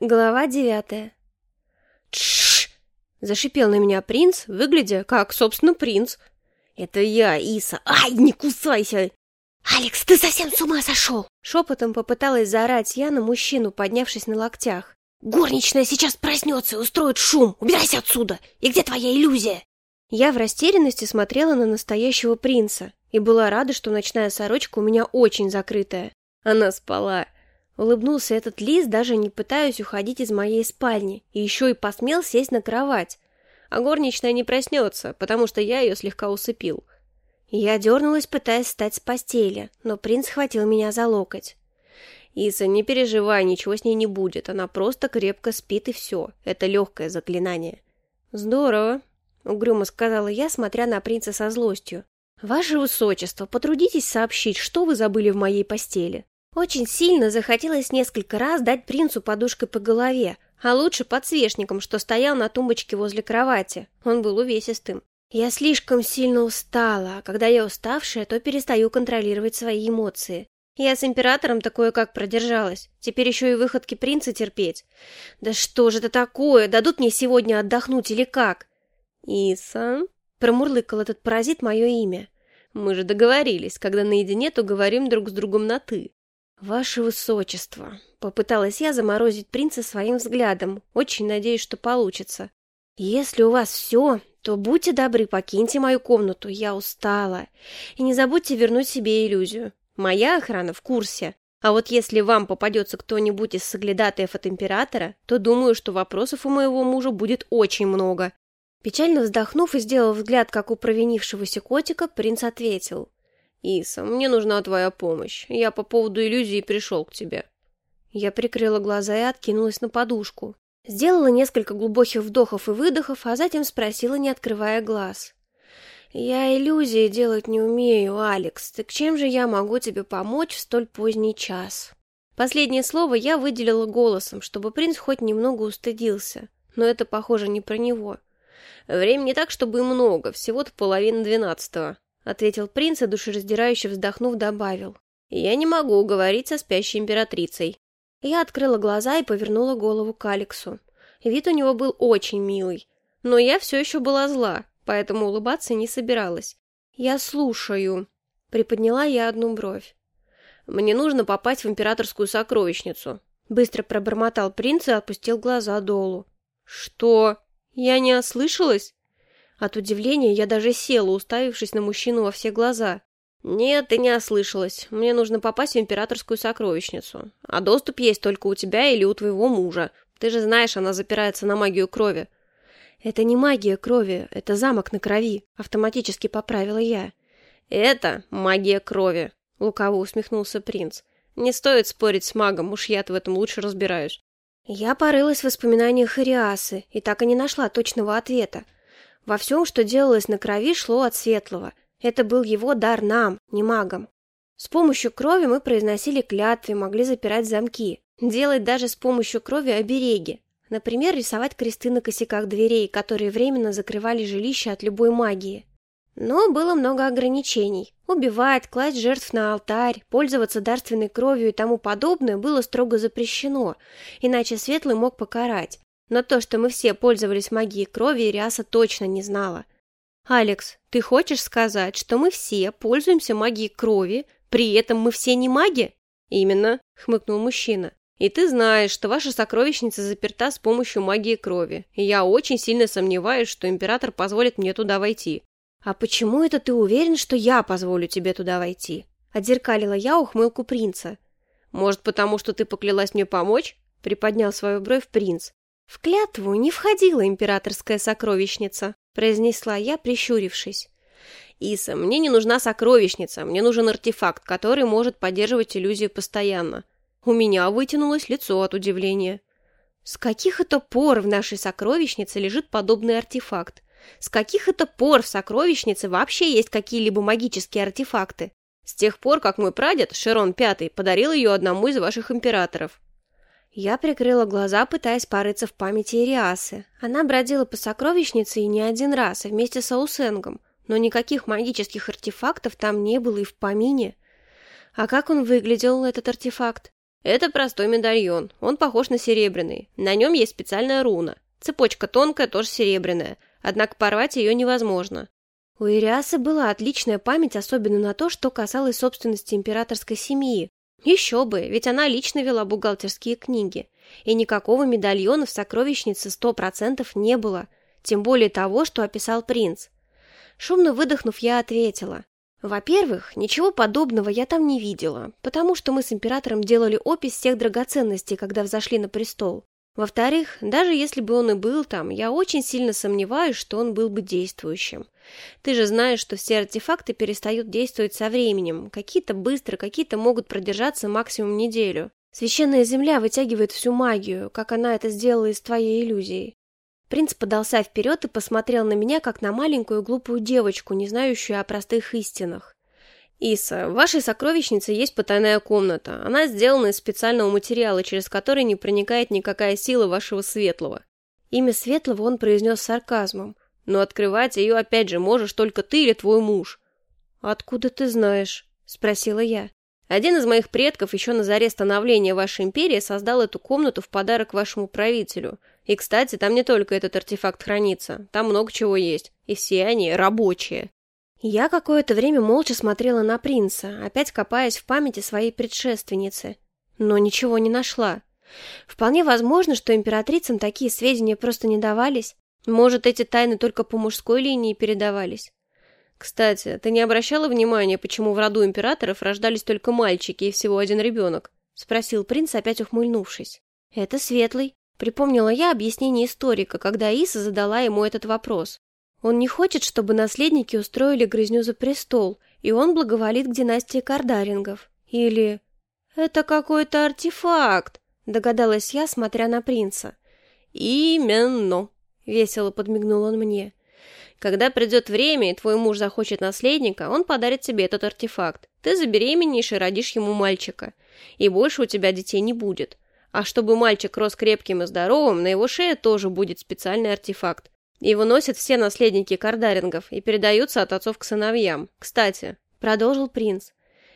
Глава девятая. Тш! Зашипел на меня принц, выглядя как, собственно, принц. Это я, Иса. Ай, не кусайся! Алекс, ты совсем с ума сошел! Шепотом попыталась заорать я на мужчину, поднявшись на локтях. Горничная сейчас проснется и устроит шум. Убирайся отсюда! И где твоя иллюзия? Я в растерянности смотрела на настоящего принца и была рада, что ночная сорочка у меня очень закрытая. Она спала. Улыбнулся этот лис, даже не пытаясь уходить из моей спальни, и еще и посмел сесть на кровать. А горничная не проснется, потому что я ее слегка усыпил. Я дернулась, пытаясь встать с постели, но принц схватил меня за локоть. «Иса, не переживай, ничего с ней не будет, она просто крепко спит и все, это легкое заклинание». «Здорово», — угрюмо сказала я, смотря на принца со злостью. «Ваше высочество, потрудитесь сообщить, что вы забыли в моей постели». Очень сильно захотелось несколько раз дать принцу подушкой по голове, а лучше подсвечником, что стоял на тумбочке возле кровати. Он был увесистым. Я слишком сильно устала, а когда я уставшая, то перестаю контролировать свои эмоции. Я с императором такое как продержалась. Теперь еще и выходки принца терпеть. Да что же это такое? Дадут мне сегодня отдохнуть или как? Иса, промурлыкал этот паразит мое имя. Мы же договорились, когда наедине, то говорим друг с другом на «ты». «Ваше высочество!» — попыталась я заморозить принца своим взглядом, очень надеюсь, что получится. «Если у вас все, то будьте добры, покиньте мою комнату, я устала. И не забудьте вернуть себе иллюзию. Моя охрана в курсе. А вот если вам попадется кто-нибудь из соглядатаев от императора, то думаю, что вопросов у моего мужа будет очень много». Печально вздохнув и сделав взгляд, как у провинившегося котика, принц ответил. «Иса, мне нужна твоя помощь. Я по поводу иллюзии пришел к тебе». Я прикрыла глаза и откинулась на подушку. Сделала несколько глубоких вдохов и выдохов, а затем спросила, не открывая глаз. «Я иллюзии делать не умею, Алекс. Так чем же я могу тебе помочь в столь поздний час?» Последнее слово я выделила голосом, чтобы принц хоть немного устыдился. Но это, похоже, не про него. Времени так, чтобы много, всего-то половина двенадцатого. — ответил принц и душераздирающе вздохнув добавил. «Я не могу уговорить со спящей императрицей». Я открыла глаза и повернула голову к Алексу. Вид у него был очень милый, но я все еще была зла, поэтому улыбаться не собиралась. «Я слушаю», — приподняла я одну бровь. «Мне нужно попасть в императорскую сокровищницу», — быстро пробормотал принц и опустил глаза долу. «Что? Я не ослышалась?» От удивления я даже села, уставившись на мужчину во все глаза. «Нет, ты не ослышалась. Мне нужно попасть в императорскую сокровищницу. А доступ есть только у тебя или у твоего мужа. Ты же знаешь, она запирается на магию крови». «Это не магия крови, это замок на крови», — автоматически поправила я. «Это магия крови», — лукаво усмехнулся принц. «Не стоит спорить с магом, уж я-то в этом лучше разбираюсь». Я порылась в воспоминаниях Ириасы и так и не нашла точного ответа. Во всем, что делалось на крови, шло от светлого. Это был его дар нам, не магам. С помощью крови мы произносили клятвы, могли запирать замки, делать даже с помощью крови обереги. Например, рисовать кресты на косяках дверей, которые временно закрывали жилище от любой магии. Но было много ограничений. Убивать, класть жертв на алтарь, пользоваться дарственной кровью и тому подобное было строго запрещено, иначе Светлый мог покарать. Но то, что мы все пользовались магией крови, Ириаса точно не знала. «Алекс, ты хочешь сказать, что мы все пользуемся магией крови, при этом мы все не маги?» «Именно», — хмыкнул мужчина. «И ты знаешь, что ваша сокровищница заперта с помощью магии крови, и я очень сильно сомневаюсь, что император позволит мне туда войти». «А почему это ты уверен, что я позволю тебе туда войти?» Отзеркалила я ухмылку принца. «Может, потому что ты поклялась мне помочь?» Приподнял свою бровь принц. «В клятву не входила императорская сокровищница», — произнесла я, прищурившись. «Иса, мне не нужна сокровищница, мне нужен артефакт, который может поддерживать иллюзию постоянно». У меня вытянулось лицо от удивления. С каких это пор в нашей сокровищнице лежит подобный артефакт? С каких это пор в сокровищнице вообще есть какие-либо магические артефакты? С тех пор, как мой прадед, Шерон Пятый, подарил ее одному из ваших императоров. Я прикрыла глаза, пытаясь порыться в памяти Ириасы. Она бродила по сокровищнице и не один раз, вместе с Аусенгом, но никаких магических артефактов там не было и в помине. А как он выглядел, этот артефакт? Это простой медальон, он похож на серебряный. На нем есть специальная руна. Цепочка тонкая, тоже серебряная, однако порвать ее невозможно. У Ириасы была отличная память, особенно на то, что касалось собственности императорской семьи. Еще бы, ведь она лично вела бухгалтерские книги. И никакого медальона в сокровищнице сто процентов не было, тем более того, что описал принц. Шумно выдохнув, я ответила. Во-первых, ничего подобного я там не видела, потому что мы с императором делали опись всех драгоценностей, когда взошли на престол. Во-вторых, даже если бы он и был там, я очень сильно сомневаюсь, что он был бы действующим. Ты же знаешь, что все артефакты перестают действовать со временем. Какие-то быстро, какие-то могут продержаться максимум неделю. Священная земля вытягивает всю магию, как она это сделала из твоей иллюзии. Принц подался вперед и посмотрел на меня, как на маленькую глупую девочку, не знающую о простых истинах. «Иса, в вашей сокровищнице есть потайная комната. Она сделана из специального материала, через который не проникает никакая сила вашего светлого». Имя светлого он произнес сарказмом. «Но открывать ее, опять же, можешь только ты или твой муж». «Откуда ты знаешь?» — спросила я. «Один из моих предков еще на заре становления вашей империи создал эту комнату в подарок вашему правителю. И, кстати, там не только этот артефакт хранится, там много чего есть, и все они рабочие». Я какое-то время молча смотрела на принца, опять копаясь в памяти своей предшественницы, но ничего не нашла. Вполне возможно, что императрицам такие сведения просто не давались. Может, эти тайны только по мужской линии передавались. Кстати, ты не обращала внимания, почему в роду императоров рождались только мальчики и всего один ребенок? Спросил принц, опять ухмыльнувшись. Это светлый. Припомнила я объяснение историка, когда Иса задала ему этот вопрос. Он не хочет, чтобы наследники устроили грызню за престол, и он благоволит к династии Кардарингов. Или... «Это какой-то артефакт», — догадалась я, смотря на принца. «Именно», — весело подмигнул он мне. «Когда придет время, и твой муж захочет наследника, он подарит тебе этот артефакт. Ты забеременеешь и родишь ему мальчика. И больше у тебя детей не будет. А чтобы мальчик рос крепким и здоровым, на его шее тоже будет специальный артефакт. Его носят все наследники кардарингов и передаются от отцов к сыновьям. Кстати, продолжил принц,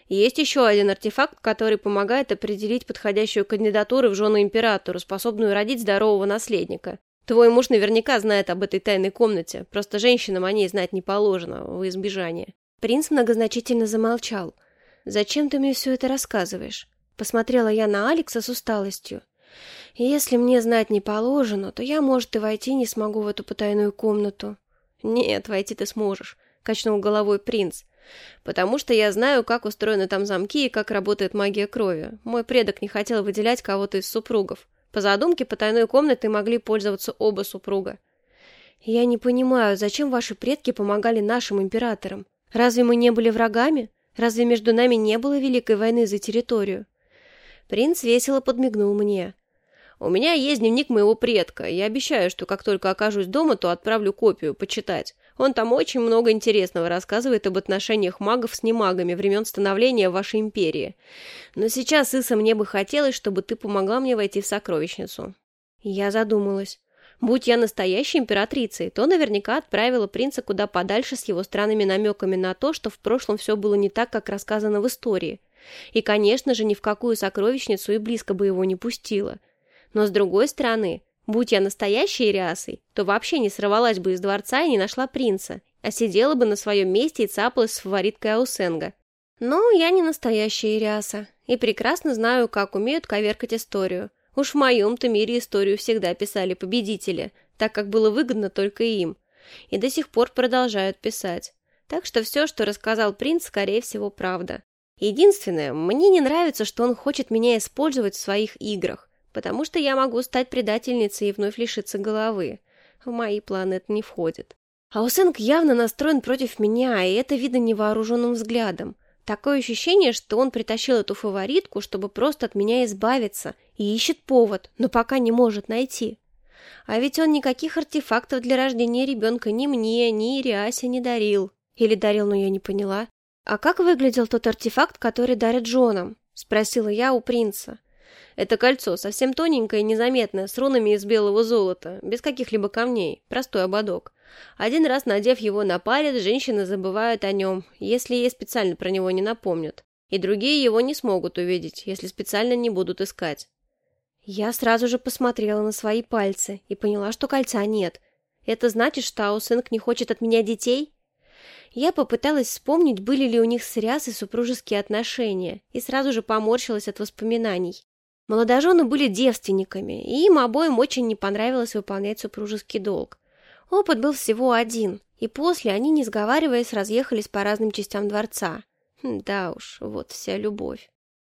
есть еще один артефакт, который помогает определить подходящую кандидатуру в жены императору, способную родить здорового наследника. Твой муж наверняка знает об этой тайной комнате, просто женщинам о ней знать не положено, в избежание. Принц многозначительно замолчал. «Зачем ты мне все это рассказываешь?» Посмотрела я на Алекса с усталостью. Если мне знать не положено, то я, может, и войти не смогу в эту потайную комнату. Нет, войти ты сможешь, качнул головой принц. Потому что я знаю, как устроены там замки и как работает магия крови. Мой предок не хотел выделять кого-то из супругов. По задумке потайной комнатой могли пользоваться оба супруга. Я не понимаю, зачем ваши предки помогали нашим императорам? Разве мы не были врагами? Разве между нами не было великой войны за территорию? Принц весело подмигнул мне. У меня есть дневник моего предка, я обещаю, что как только окажусь дома, то отправлю копию почитать. Он там очень много интересного рассказывает об отношениях магов с немагами времен становления вашей империи. Но сейчас, Иса, мне бы хотелось, чтобы ты помогла мне войти в сокровищницу. Я задумалась. Будь я настоящей императрицей, то наверняка отправила принца куда подальше с его странными намеками на то, что в прошлом все было не так, как рассказано в истории. И, конечно же, ни в какую сокровищницу и близко бы его не пустила. Но с другой стороны, будь я настоящей рясой, то вообще не сорвалась бы из дворца и не нашла принца, а сидела бы на своем месте и цапалась с фавориткой Аусенга. Но я не настоящая ряса, и прекрасно знаю, как умеют коверкать историю. Уж в моем-то мире историю всегда писали победители, так как было выгодно только им. И до сих пор продолжают писать. Так что все, что рассказал принц, скорее всего, правда. Единственное, мне не нравится, что он хочет меня использовать в своих играх потому что я могу стать предательницей и вновь лишиться головы. В мои планы это не входит. Аусенг явно настроен против меня, и это видно невооруженным взглядом. Такое ощущение, что он притащил эту фаворитку, чтобы просто от меня избавиться, и ищет повод, но пока не может найти. А ведь он никаких артефактов для рождения ребенка ни мне, ни Ириасе не дарил. Или дарил, но я не поняла. «А как выглядел тот артефакт, который дарят женам?» — спросила я у принца. Это кольцо совсем тоненькое и незаметное, с рунами из белого золота, без каких-либо камней, простой ободок. Один раз надев его на палец, женщины забывают о нем, если ей специально про него не напомнят. и другие его не смогут увидеть, если специально не будут искать. Я сразу же посмотрела на свои пальцы и поняла, что кольца нет. Это значит, что Аусенг не хочет от меня детей? Я попыталась вспомнить, были ли у них с Рясой супружеские отношения, и сразу же поморщилась от воспоминаний. Молодожены были девственниками, и им обоим очень не понравилось выполнять супружеский долг. Опыт был всего один, и после они, не сговариваясь, разъехались по разным частям дворца. Хм, да уж, вот вся любовь.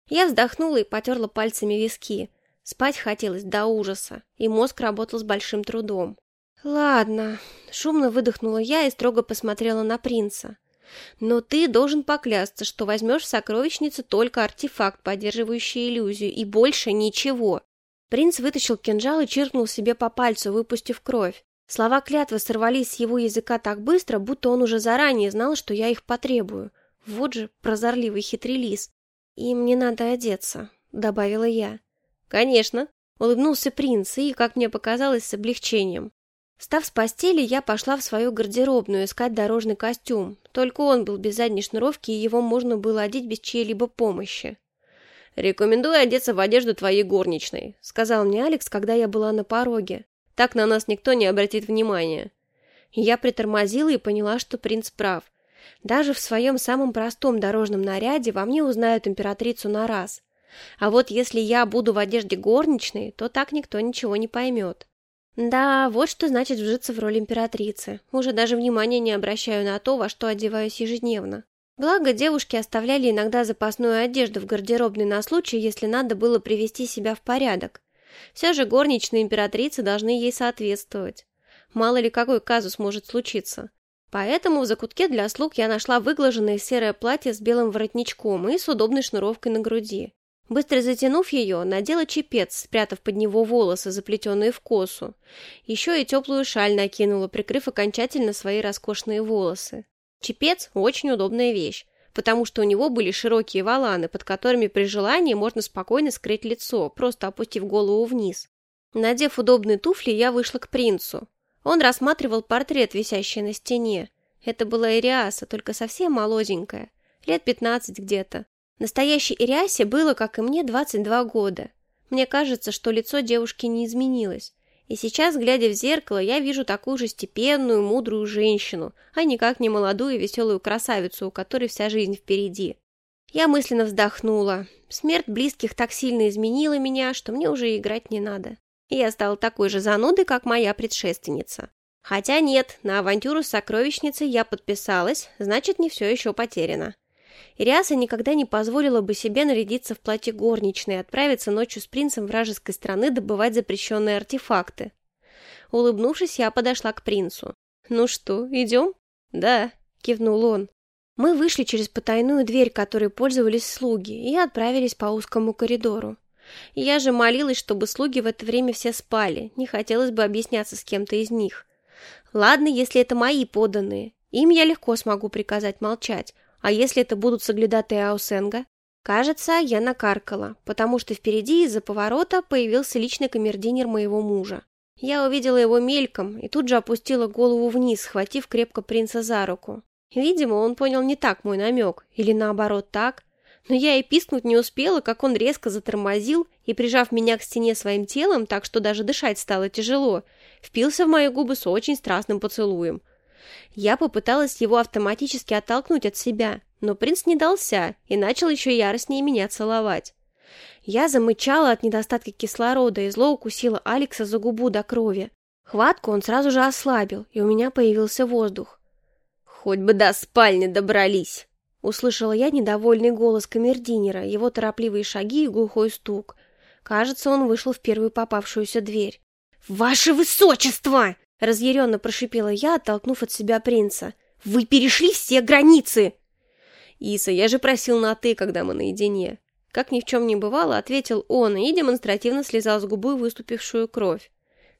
Я вздохнула и потерла пальцами виски. Спать хотелось до ужаса, и мозг работал с большим трудом. «Ладно», — шумно выдохнула я и строго посмотрела на принца. «Но ты должен поклясться, что возьмешь в сокровищнице только артефакт, поддерживающий иллюзию, и больше ничего». Принц вытащил кинжал и чиркнул себе по пальцу, выпустив кровь. Слова клятвы сорвались с его языка так быстро, будто он уже заранее знал, что я их потребую. Вот же прозорливый хитрый лис. «И мне надо одеться», — добавила я. «Конечно», — улыбнулся принц и, как мне показалось, с облегчением. Встав с постели, я пошла в свою гардеробную искать дорожный костюм. Только он был без задней шнуровки, и его можно было одеть без чьей-либо помощи. «Рекомендую одеться в одежду твоей горничной», — сказал мне Алекс, когда я была на пороге. «Так на нас никто не обратит внимания». Я притормозила и поняла, что принц прав. Даже в своем самом простом дорожном наряде во мне узнают императрицу на раз. А вот если я буду в одежде горничной, то так никто ничего не поймет. Да, вот что значит вжиться в роль императрицы. Уже даже внимания не обращаю на то, во что одеваюсь ежедневно. Благо, девушки оставляли иногда запасную одежду в гардеробной на случай, если надо было привести себя в порядок. Все же горничные императрицы должны ей соответствовать. Мало ли какой казус может случиться. Поэтому в закутке для слуг я нашла выглаженное серое платье с белым воротничком и с удобной шнуровкой на груди. Быстро затянув ее, надела чепец, спрятав под него волосы, заплетенные в косу. Еще и теплую шаль накинула, прикрыв окончательно свои роскошные волосы. Чепец – очень удобная вещь, потому что у него были широкие валаны, под которыми при желании можно спокойно скрыть лицо, просто опустив голову вниз. Надев удобные туфли, я вышла к принцу. Он рассматривал портрет, висящий на стене. Это была Ириаса, только совсем молоденькая, лет пятнадцать где-то. Настоящей Ириасе было, как и мне, 22 года. Мне кажется, что лицо девушки не изменилось. И сейчас, глядя в зеркало, я вижу такую же степенную, мудрую женщину, а никак не молодую и веселую красавицу, у которой вся жизнь впереди. Я мысленно вздохнула. Смерть близких так сильно изменила меня, что мне уже играть не надо. Я стала такой же занудой, как моя предшественница. Хотя нет, на авантюру с сокровищницей я подписалась, значит, не все еще потеряно. Ириаса никогда не позволила бы себе нарядиться в платье горничной и отправиться ночью с принцем вражеской страны добывать запрещенные артефакты. Улыбнувшись, я подошла к принцу. «Ну что, идем?» «Да», — кивнул он. Мы вышли через потайную дверь, которой пользовались слуги, и отправились по узкому коридору. Я же молилась, чтобы слуги в это время все спали, не хотелось бы объясняться с кем-то из них. Ладно, если это мои поданные, им я легко смогу приказать молчать, а если это будут соглядатые Аусенга? Кажется, я накаркала, потому что впереди из-за поворота появился личный камердинер моего мужа. Я увидела его мельком и тут же опустила голову вниз, схватив крепко принца за руку. Видимо, он понял не так мой намек, или наоборот так. Но я и пискнуть не успела, как он резко затормозил и, прижав меня к стене своим телом, так что даже дышать стало тяжело, впился в мои губы с очень страстным поцелуем – я попыталась его автоматически оттолкнуть от себя, но принц не дался и начал еще яростнее меня целовать. Я замычала от недостатка кислорода и зло укусила Алекса за губу до крови. Хватку он сразу же ослабил, и у меня появился воздух. «Хоть бы до спальни добрались!» Услышала я недовольный голос камердинера, его торопливые шаги и глухой стук. Кажется, он вышел в первую попавшуюся дверь. «Ваше высочество!» Разъяренно прошипела я, оттолкнув от себя принца. «Вы перешли все границы!» «Иса, я же просил на «ты», когда мы наедине». Как ни в чем не бывало, ответил он и демонстративно слезал с губы выступившую кровь.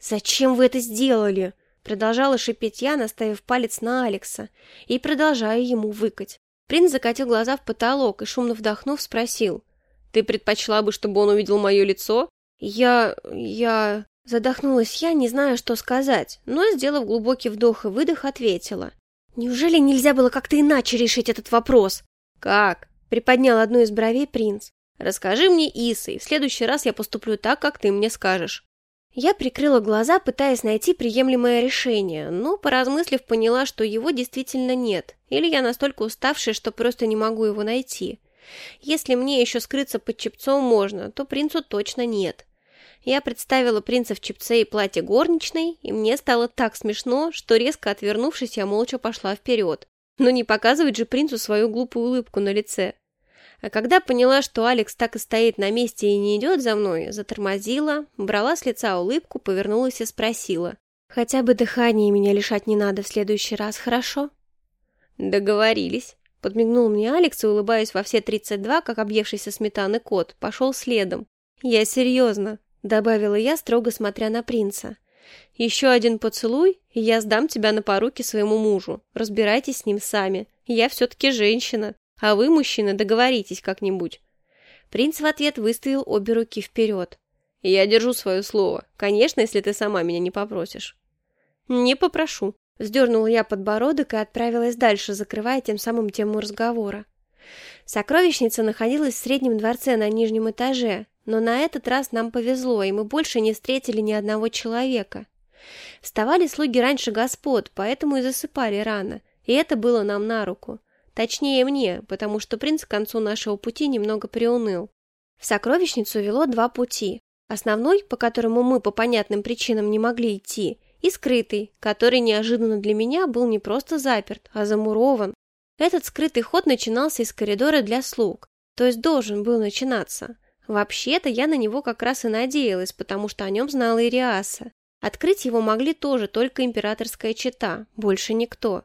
«Зачем вы это сделали?» Продолжала шипеть я, наставив палец на Алекса, и продолжая ему выкать. Принц закатил глаза в потолок и, шумно вдохнув, спросил. «Ты предпочла бы, чтобы он увидел мое лицо?» «Я... я...» Задохнулась я, не зная, что сказать, но, сделав глубокий вдох и выдох, ответила. «Неужели нельзя было как-то иначе решить этот вопрос?» «Как?» — Приподнял одну из бровей принц. Расскажи мне, Иса, и в следующий раз я поступлю так, как ты мне скажешь. Я прикрыла глаза, пытаясь найти приемлемое решение, но, поразмыслив, поняла, что его действительно нет, или я настолько уставшая, что просто не могу его найти. Если мне еще скрыться под чепцом можно, то принцу точно нет. Я представила принца в чепце и платье горничной, и мне стало так смешно, что резко отвернувшись, я молча пошла вперед. Но не показывать же принцу свою глупую улыбку на лице. А когда поняла, что Алекс так и стоит на месте и не идет за мной, затормозила, брала с лица улыбку, повернулась и спросила. «Хотя бы дыхание меня лишать не надо в следующий раз, хорошо?» «Договорились», — подмигнул мне Алекс и, улыбаясь во все тридцать два, как объевшийся сметаны кот, пошел следом. «Я серьезно», — добавила я, строго смотря на принца. «Еще один поцелуй, и я сдам тебя на поруки своему мужу. Разбирайтесь с ним сами. Я все-таки женщина». А вы, мужчина, договоритесь как-нибудь. Принц в ответ выставил обе руки вперед. Я держу свое слово. Конечно, если ты сама меня не попросишь. Не попрошу. Вздернула я подбородок и отправилась дальше, закрывая тем самым тему разговора. Сокровищница находилась в среднем дворце на нижнем этаже, но на этот раз нам повезло, и мы больше не встретили ни одного человека. Вставали слуги раньше господ, поэтому и засыпали рано, и это было нам на руку. Точнее мне, потому что принц к концу нашего пути немного приуныл. В сокровищницу вело два пути. Основной, по которому мы по понятным причинам не могли идти, и скрытый, который неожиданно для меня был не просто заперт, а замурован. Этот скрытый ход начинался из коридора для слуг, то есть должен был начинаться. Вообще-то я на него как раз и надеялась, потому что о нем знала Ириаса. Открыть его могли тоже только императорская чета, больше никто.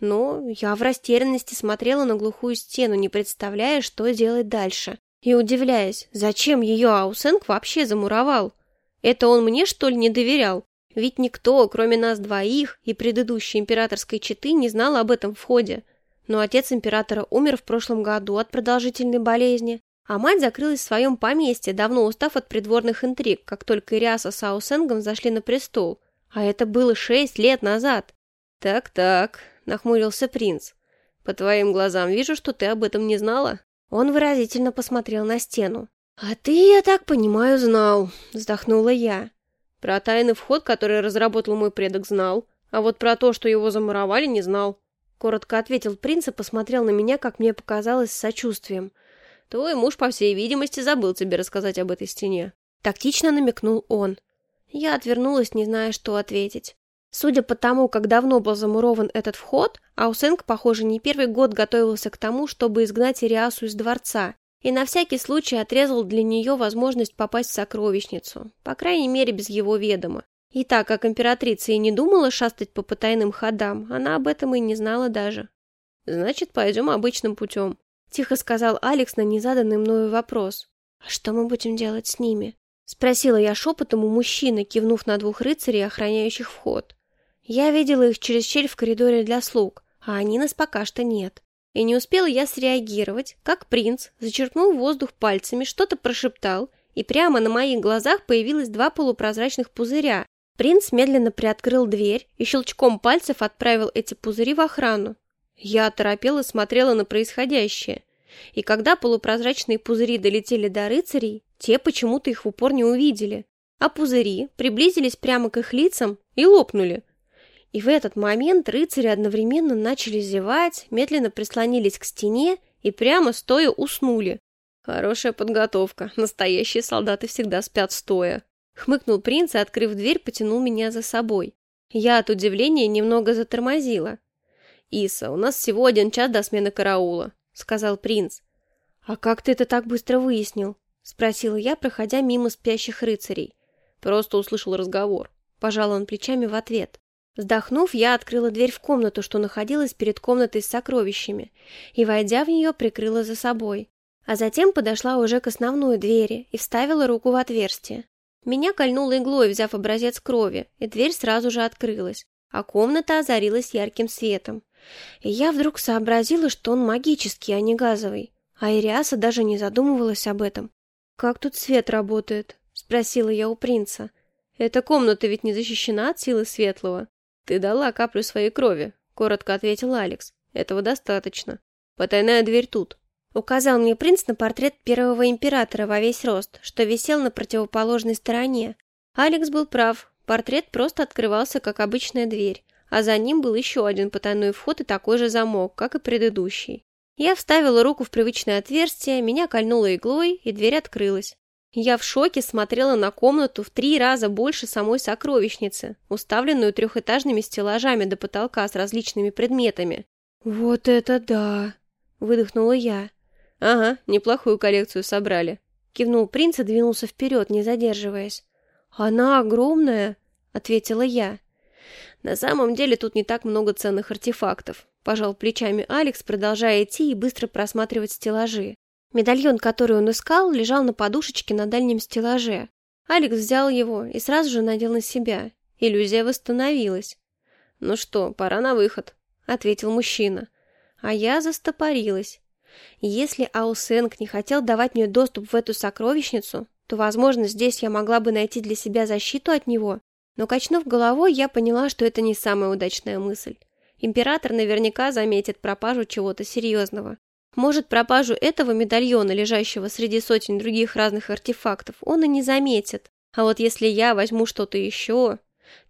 Но я в растерянности смотрела на глухую стену, не представляя, что делать дальше. И удивляясь, зачем ее Аусенг вообще замуровал? Это он мне, что ли, не доверял? Ведь никто, кроме нас двоих и предыдущей императорской четы, не знал об этом входе. Но отец императора умер в прошлом году от продолжительной болезни, а мать закрылась в своем поместье, давно устав от придворных интриг, как только Ириаса с Аусенгом зашли на престол. А это было шесть лет назад. Так-так, — нахмурился принц. «По твоим глазам вижу, что ты об этом не знала». Он выразительно посмотрел на стену. «А ты, я так понимаю, знал», — вздохнула я. «Про тайный вход, который разработал мой предок, знал, а вот про то, что его замуровали, не знал». Коротко ответил принц и посмотрел на меня, как мне показалось, с сочувствием. «Твой муж, по всей видимости, забыл тебе рассказать об этой стене». Тактично намекнул он. Я отвернулась, не зная, что ответить. Судя по тому, как давно был замурован этот вход, Аусенг, похоже, не первый год готовился к тому, чтобы изгнать Ириасу из дворца, и на всякий случай отрезал для нее возможность попасть в сокровищницу, по крайней мере, без его ведома. И так как императрица и не думала шастать по потайным ходам, она об этом и не знала даже. «Значит, пойдем обычным путем», — тихо сказал Алекс на незаданный мною вопрос. «А что мы будем делать с ними?» — спросила я шепотом у мужчины, кивнув на двух рыцарей, охраняющих вход. Я видела их через щель в коридоре для слуг, а они нас пока что нет. И не успела я среагировать, как принц зачерпнул воздух пальцами, что-то прошептал, и прямо на моих глазах появилось два полупрозрачных пузыря. Принц медленно приоткрыл дверь и щелчком пальцев отправил эти пузыри в охрану. Я оторопела смотрела на происходящее. И когда полупрозрачные пузыри долетели до рыцарей, те почему-то их в упор не увидели. А пузыри приблизились прямо к их лицам и лопнули – и в этот момент рыцари одновременно начали зевать, медленно прислонились к стене и прямо стоя уснули. Хорошая подготовка. Настоящие солдаты всегда спят стоя. Хмыкнул принц и, открыв дверь, потянул меня за собой. Я от удивления немного затормозила. «Иса, у нас всего один час до смены караула», — сказал принц. «А как ты это так быстро выяснил?» — спросила я, проходя мимо спящих рыцарей. Просто услышал разговор. Пожал он плечами в ответ. Вздохнув, я открыла дверь в комнату, что находилась перед комнатой с сокровищами, и, войдя в нее, прикрыла за собой. А затем подошла уже к основной двери и вставила руку в отверстие. Меня кольнуло иглой, взяв образец крови, и дверь сразу же открылась, а комната озарилась ярким светом. И я вдруг сообразила, что он магический, а не газовый. А Ириаса даже не задумывалась об этом. «Как тут свет работает?» — спросила я у принца. «Эта комната ведь не защищена от силы светлого?» «Ты дала каплю своей крови», — коротко ответил Алекс. «Этого достаточно. Потайная дверь тут». Указал мне принц на портрет первого императора во весь рост, что висел на противоположной стороне. Алекс был прав, портрет просто открывался, как обычная дверь, а за ним был еще один потайной вход и такой же замок, как и предыдущий. Я вставила руку в привычное отверстие, меня кольнуло иглой, и дверь открылась. Я в шоке смотрела на комнату в три раза больше самой сокровищницы, уставленную трехэтажными стеллажами до потолка с различными предметами. «Вот это да!» — выдохнула я. «Ага, неплохую коллекцию собрали», — кивнул принц и двинулся вперед, не задерживаясь. «Она огромная», — ответила я. «На самом деле тут не так много ценных артефактов», — пожал плечами Алекс, продолжая идти и быстро просматривать стеллажи. Медальон, который он искал, лежал на подушечке на дальнем стеллаже. Алекс взял его и сразу же надел на себя. Иллюзия восстановилась. «Ну что, пора на выход», — ответил мужчина. А я застопорилась. Если Аусенг не хотел давать мне доступ в эту сокровищницу, то, возможно, здесь я могла бы найти для себя защиту от него. Но, качнув головой, я поняла, что это не самая удачная мысль. Император наверняка заметит пропажу чего-то серьезного. Может, пропажу этого медальона, лежащего среди сотен других разных артефактов, он и не заметит. А вот если я возьму что-то еще,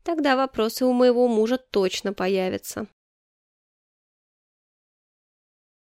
тогда вопросы у моего мужа точно появятся.